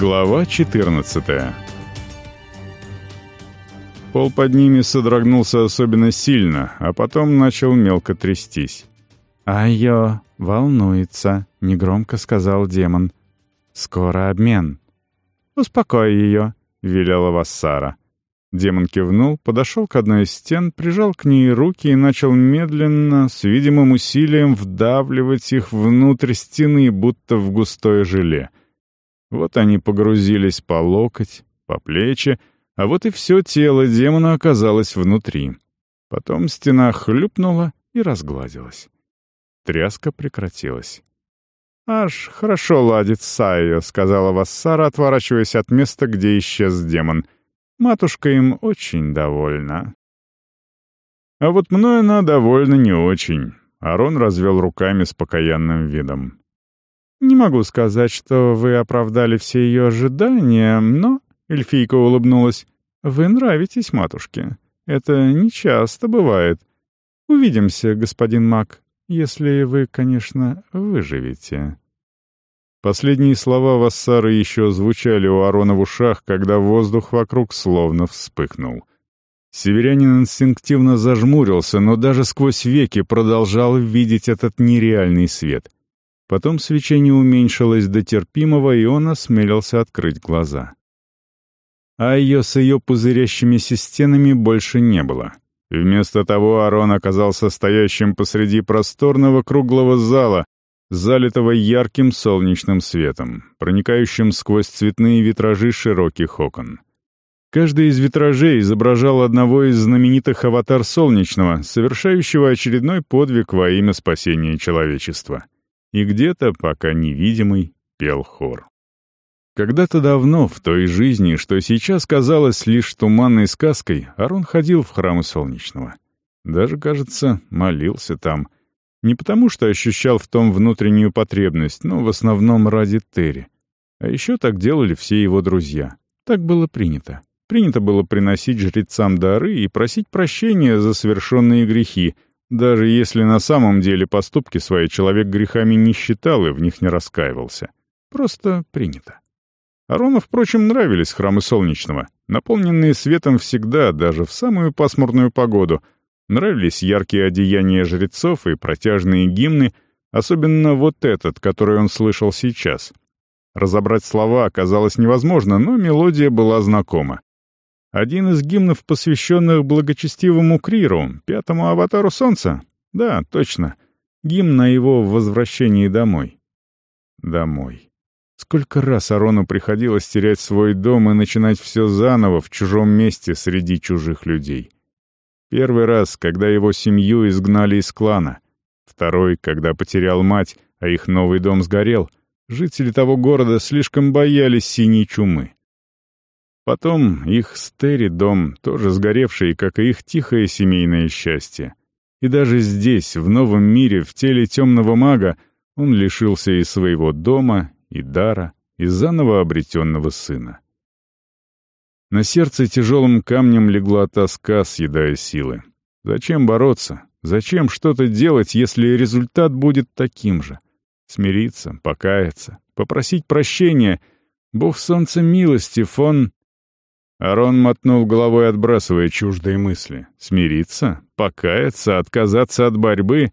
Глава 14 Пол под ними содрогнулся особенно сильно, а потом начал мелко трястись. «Айо, волнуется», — негромко сказал демон. «Скоро обмен». «Успокой ее», — велела Вассара. Демон кивнул, подошел к одной из стен, прижал к ней руки и начал медленно, с видимым усилием, вдавливать их внутрь стены, будто в густое желе. Вот они погрузились по локоть, по плечи, а вот и все тело демона оказалось внутри. Потом стена хлюпнула и разгладилась. Тряска прекратилась. «Аж хорошо ладит Сайо», — сказала Вассара, отворачиваясь от места, где исчез демон — Матушка им очень довольна. А вот мной она довольна не очень. Арон развел руками с покаянным видом. «Не могу сказать, что вы оправдали все ее ожидания, но...» — эльфийка улыбнулась. «Вы нравитесь матушке. Это нечасто бывает. Увидимся, господин Мак, если вы, конечно, выживете». Последние слова Вассары еще звучали у Арона в ушах, когда воздух вокруг словно вспыхнул. Северянин инстинктивно зажмурился, но даже сквозь веки продолжал видеть этот нереальный свет. Потом свечение уменьшилось до терпимого, и он осмелился открыть глаза. А ее с ее пузырящимися стенами больше не было. Вместо того Арон оказался стоящим посреди просторного круглого зала, залитого ярким солнечным светом, проникающим сквозь цветные витражи широких окон. Каждый из витражей изображал одного из знаменитых аватар Солнечного, совершающего очередной подвиг во имя спасения человечества. И где-то, пока невидимый, пел хор. Когда-то давно, в той жизни, что сейчас казалось лишь туманной сказкой, Арон ходил в храмы Солнечного. Даже, кажется, молился там — не потому, что ощущал в том внутреннюю потребность, но в основном ради Терри. А еще так делали все его друзья. Так было принято. Принято было приносить жрецам дары и просить прощения за совершенные грехи, даже если на самом деле поступки свои человек грехами не считал и в них не раскаивался. Просто принято. Арону, впрочем, нравились храмы Солнечного, наполненные светом всегда, даже в самую пасмурную погоду — Нравились яркие одеяния жрецов и протяжные гимны, особенно вот этот, который он слышал сейчас. Разобрать слова оказалось невозможно, но мелодия была знакома. Один из гимнов, посвященных благочестивому Криру, пятому аватару Солнца. Да, точно. Гимн на его возвращении домой. Домой. Сколько раз Арону приходилось терять свой дом и начинать все заново в чужом месте среди чужих людей. Первый раз, когда его семью изгнали из клана. Второй, когда потерял мать, а их новый дом сгорел. Жители того города слишком боялись синей чумы. Потом их Стери дом, тоже сгоревший, как и их тихое семейное счастье. И даже здесь, в новом мире, в теле темного мага, он лишился и своего дома, и дара, и заново обретенного сына. На сердце тяжелым камнем легла тоска, съедая силы. Зачем бороться? Зачем что-то делать, если результат будет таким же? Смириться, покаяться, попросить прощения. Бог солнца милостив, он... Арон мотнул головой, отбрасывая чуждые мысли. Смириться? Покаяться? Отказаться от борьбы?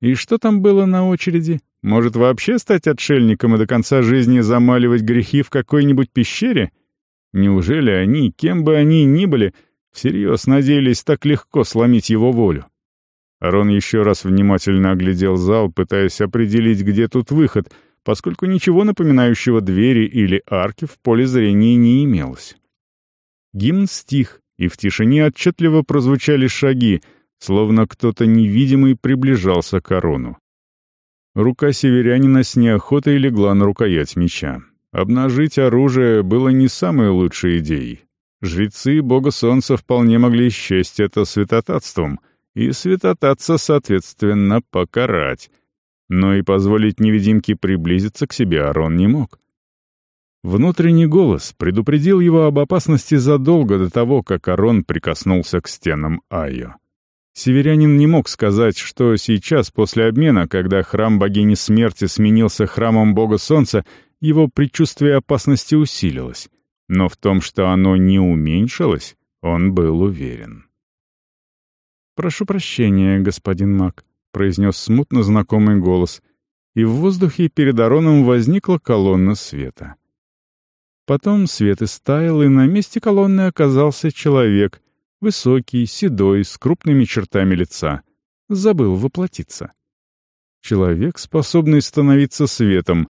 И что там было на очереди? Может, вообще стать отшельником и до конца жизни замаливать грехи в какой-нибудь пещере? Неужели они, кем бы они ни были, всерьез надеялись так легко сломить его волю? Арон еще раз внимательно оглядел зал, пытаясь определить, где тут выход, поскольку ничего напоминающего двери или арки в поле зрения не имелось. Гимн стих, и в тишине отчетливо прозвучали шаги, словно кто-то невидимый приближался к Арону. Рука северянина с неохотой легла на рукоять меча. Обнажить оружие было не самой лучшей идеей. Жрецы бога солнца вполне могли счесть это святотатством, и святотатца, соответственно, покарать. Но и позволить невидимке приблизиться к себе Арон не мог. Внутренний голос предупредил его об опасности задолго до того, как Арон прикоснулся к стенам Айо. Северянин не мог сказать, что сейчас, после обмена, когда храм богини смерти сменился храмом бога солнца, его предчувствие опасности усилилось, но в том, что оно не уменьшилось, он был уверен. «Прошу прощения, господин Мак», — произнес смутно знакомый голос, и в воздухе перед Ароном возникла колонна света. Потом свет истаял, и на месте колонны оказался человек, высокий, седой, с крупными чертами лица. Забыл воплотиться. Человек, способный становиться светом.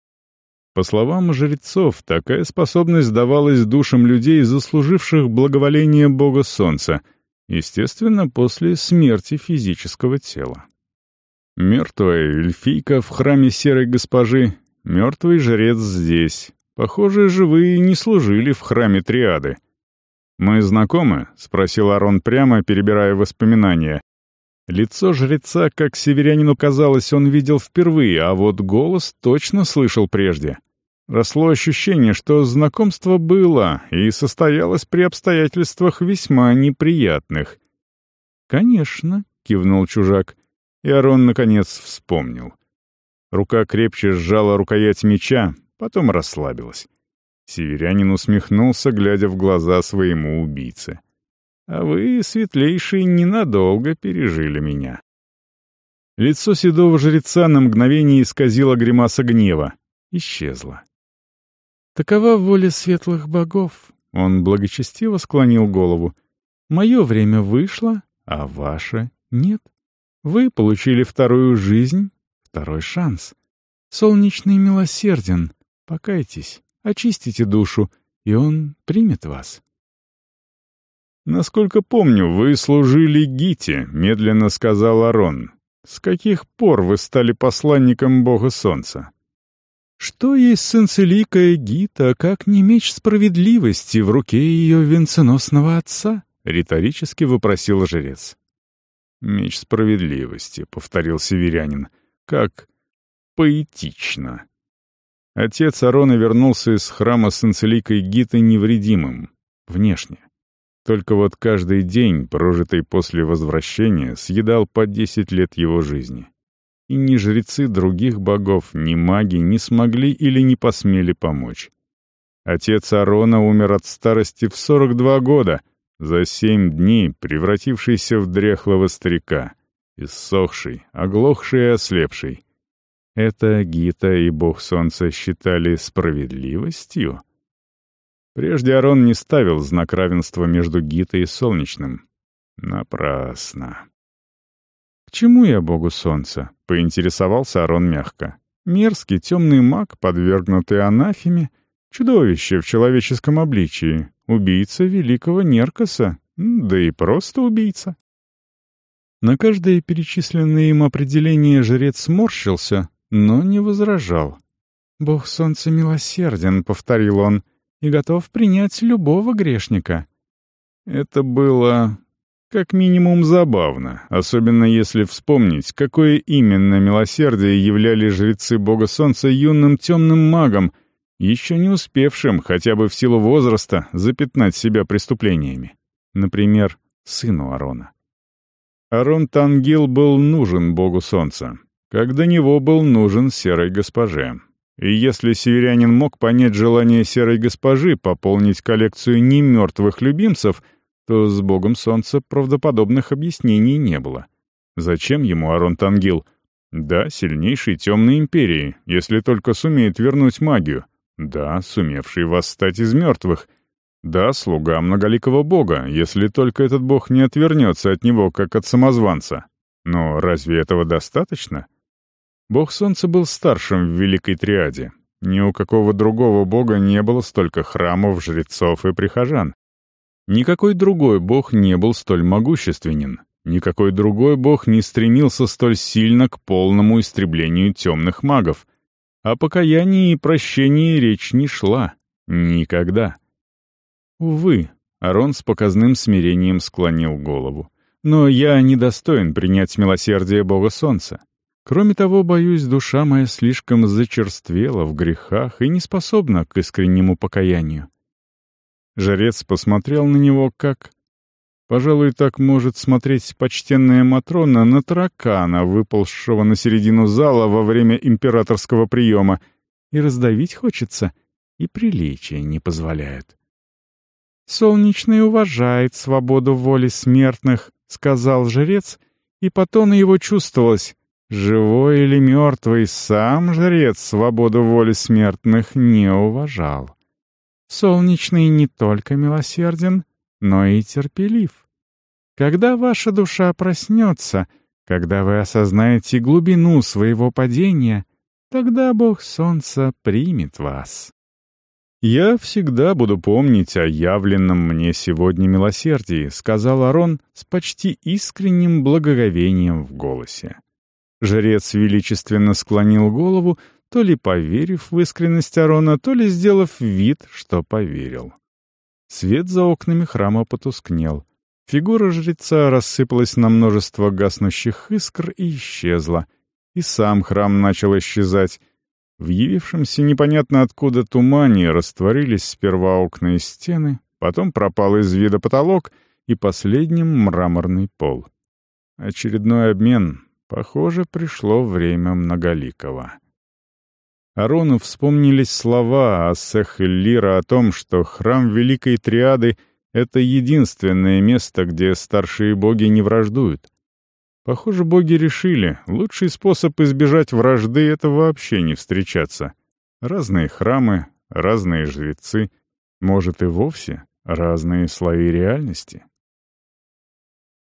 По словам жрецов, такая способность давалась душам людей, заслуживших благоволение Бога Солнца, естественно, после смерти физического тела. Мертвая эльфийка в храме Серой Госпожи, мертвый жрец здесь. Похоже, живые не служили в храме Триады. «Мы знакомы?» — спросил Арон прямо, перебирая воспоминания. Лицо жреца, как северянину казалось, он видел впервые, а вот голос точно слышал прежде. Росло ощущение, что знакомство было и состоялось при обстоятельствах весьма неприятных. «Конечно», — кивнул чужак, и Арон, наконец, вспомнил. Рука крепче сжала рукоять меча, потом расслабилась. Северянин усмехнулся, глядя в глаза своему убийце. «А вы, светлейший, ненадолго пережили меня». Лицо седого жреца на мгновение исказило гримаса гнева. Исчезло. «Такова воля светлых богов», — он благочестиво склонил голову. «Мое время вышло, а ваше нет». Вы получили вторую жизнь, второй шанс. Солнечный милосерден. Покайтесь, очистите душу, и он примет вас. «Насколько помню, вы служили Гите», — медленно сказал Арон. «С каких пор вы стали посланником Бога Солнца?» «Что есть сенцеликая Гита, как не меч справедливости в руке ее венценосного отца?» — риторически вопросил жрец. «Меч справедливости», — повторил северянин. «Как поэтично». Отец Арона вернулся из храма с Анцеликой Гитой невредимым, внешне. Только вот каждый день, прожитый после возвращения, съедал по десять лет его жизни. И ни жрецы других богов, ни маги не смогли или не посмели помочь. Отец Арона умер от старости в сорок два года — за семь дней превратившийся в дряхлого старика, иссохший, оглохший и ослепший. Это Гита и бог солнца считали справедливостью? Прежде Арон не ставил знак равенства между Гитой и Солнечным. Напрасно. «К чему я богу солнца?» — поинтересовался Арон мягко. «Мерзкий темный маг, подвергнутый анафеме, чудовище в человеческом обличии, Убийца великого Неркоса, да и просто убийца. На каждое перечисленное им определение жрец сморщился, но не возражал. «Бог солнца милосерден», — повторил он, — «и готов принять любого грешника». Это было как минимум забавно, особенно если вспомнить, какое именно милосердие являли жрецы бога солнца юным темным магом — еще не успевшим, хотя бы в силу возраста, запятнать себя преступлениями. Например, сыну Арона. Арон Тангил был нужен богу солнца, как до него был нужен серой госпоже. И если северянин мог понять желание серой госпожи пополнить коллекцию немертвых любимцев, то с богом солнца правдоподобных объяснений не было. Зачем ему Арон Тангил? Да, сильнейший темной империи, если только сумеет вернуть магию — да, сумевший восстать из мертвых. Да, слуга многоликого бога, если только этот бог не отвернется от него, как от самозванца. Но разве этого достаточно? Бог Солнца был старшим в Великой Триаде. Ни у какого другого бога не было столько храмов, жрецов и прихожан. Никакой другой бог не был столь могущественен. Никакой другой бог не стремился столь сильно к полному истреблению темных магов — о покаянии и прощении речь не шла. Никогда. Увы, Арон с показным смирением склонил голову. Но я недостоин принять милосердие Бога Солнца. Кроме того, боюсь, душа моя слишком зачерствела в грехах и не способна к искреннему покаянию. Жрец посмотрел на него как Пожалуй, так может смотреть почтенная Матрона на таракана, выползшего на середину зала во время императорского приема, и раздавить хочется, и приличия не позволяют. «Солнечный уважает свободу воли смертных», — сказал жрец, и по тону его чувствовалось, живой или мертвый, сам жрец свободу воли смертных не уважал. Солнечный не только милосерден, но и терпелив. Когда ваша душа проснется, когда вы осознаете глубину своего падения, тогда Бог Солнца примет вас. «Я всегда буду помнить о явленном мне сегодня милосердии», — сказал Арон с почти искренним благоговением в голосе. Жрец величественно склонил голову, то ли поверив в искренность Арона, то ли сделав вид, что поверил. Свет за окнами храма потускнел. Фигура жреца рассыпалась на множество гаснущих искр и исчезла. И сам храм начал исчезать. В явившемся непонятно откуда тумане растворились сперва окна и стены, потом пропал из вида потолок и последним мраморный пол. Очередной обмен. Похоже, пришло время Многоликого. Арону вспомнились слова Ассех Лира о том, что храм Великой Триады — это единственное место, где старшие боги не враждуют. Похоже, боги решили, лучший способ избежать вражды — это вообще не встречаться. Разные храмы, разные жрецы, может и вовсе разные слои реальности.